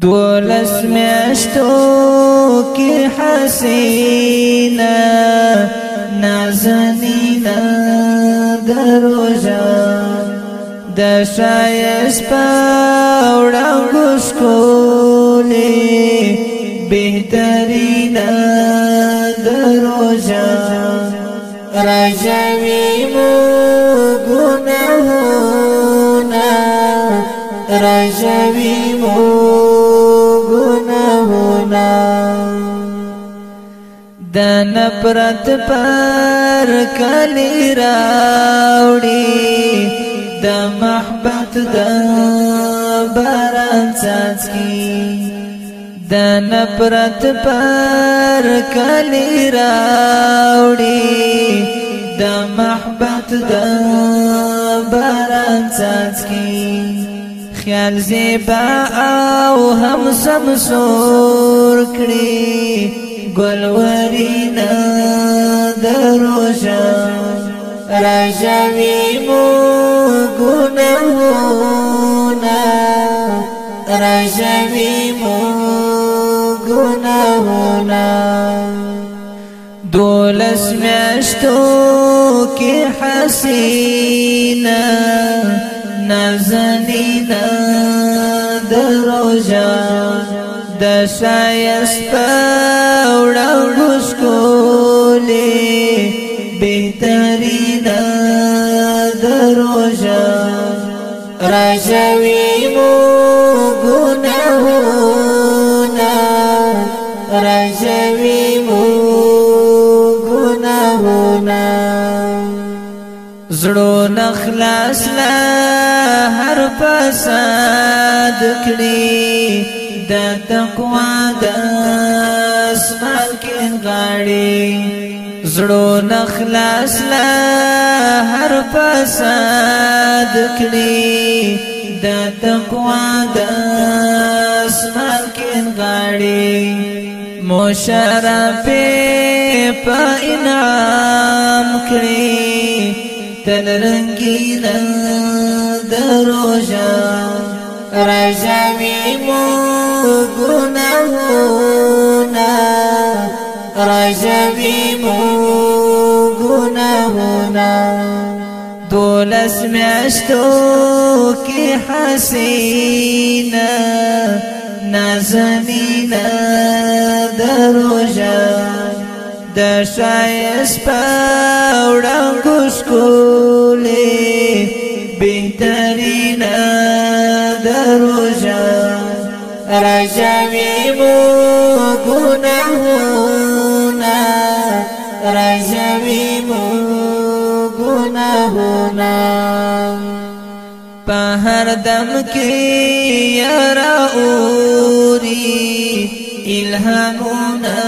دولس میاشتو کی حسینا نازنینا دروجا د شایس پاوړم کوسکولې بهترینا دروجا راځوي مو ګناهونه راځوي مو گناہونا دا نفرت پر کلی راوڑی دا محبت دا باران سازکی دا نفرت پر کلی راوڑی دا محبت دا باران سازکی خیال زیبا او هم سم سور کړی ګلورینا دروژه راځوي مو ګناهونه راځوي مو ګناهونه دولس میاشتو کې حسینه نازنی د روزا د شایست وړو مسکولې بهترین د روزا راځوي زړو نخلاص لا هر فساد کړي د تقوا د اسمان کې غاړي زړو نخلاص لا هر فساد کړي د تقوا د اسمان کې غاړي مشرف په انعام کړي دن رنگی رند روشا رشمی مو گناہونا رشمی مو گناہونا دولس میاشتو کی حسینا نازنینا دروجا da shayas paudam kuskuli Bintarina da roja Rajami mo guna huna Rajami mo guna huna Pahar dam ki yara uri الهامنا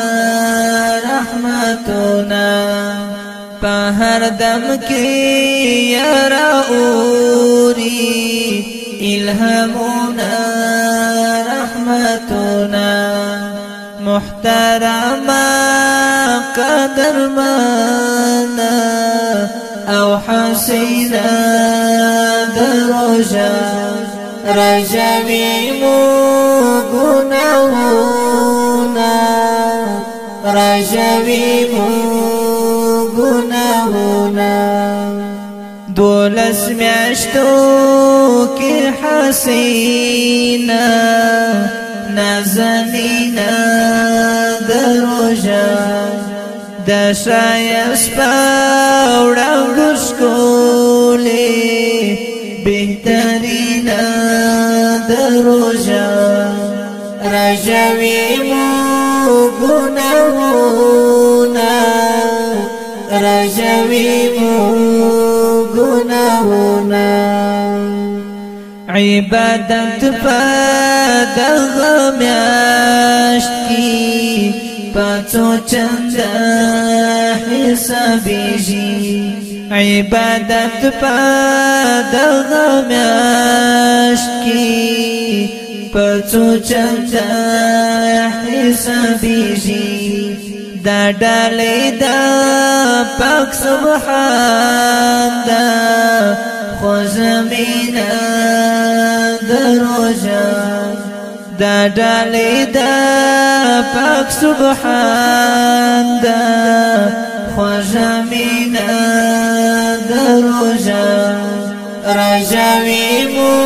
رحمتنا په هر دم کې اوري الهامنا رحمتنا محترما قدر منا او حسینا درجه رجبي مور زوی مو گناهونا دولس میاشتو کی حسینا نازنینا دروجا د شایس پاوړم ګشکولې بهترینا دروجا رجوی مو ګناونه رجوي مو ګناونه عبادت پدغه میاشت کی پاتو چند حسابیږي عبادت پدغه میاشت کی پڅو چمچا حسابيږي دا ډالې دا پاک سبحان دا خو زمینا دروژه دا ډالې دا پاک سبحان دا خو زمینا دروژه رجوي مو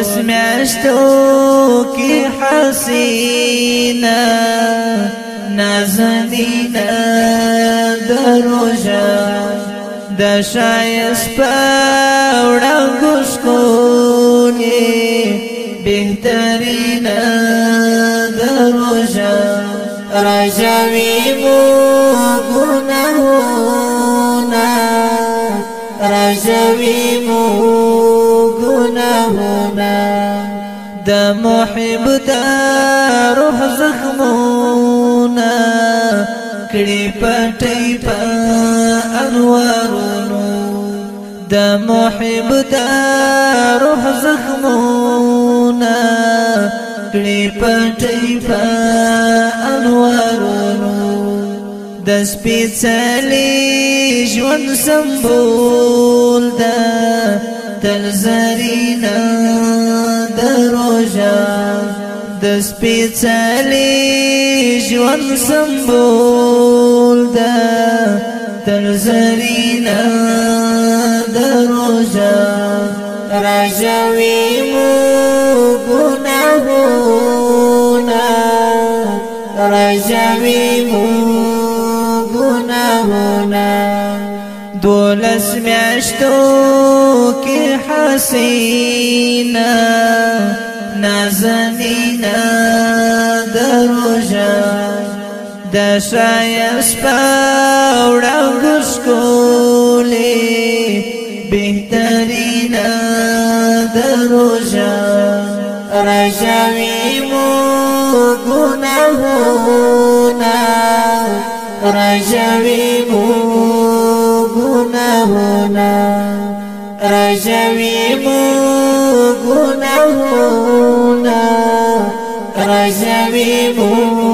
لس میاشتو کی حسینا نازنین دروژه د شایس پاوړه ګشکونی بهترین دروژه راځوي مو ګناهونه راځوي مو د محب د روح زخمونه کړي پټي په انوارونو د محب د روح زخمونه کړي پټي په انوارونو د سپېڅلي ژوند سمبول ده تل دروجا دس بيتالي جوان سمبول دا تل دروجا دروژا راځوي مو ګناهونه فرشتوں کی حسینہ نازنینہ دروجہ د شایس پاوڑا گسکولی بہترینہ دروجہ رجوی مو گناہونا رجوی مو رجوي مو رجوي مو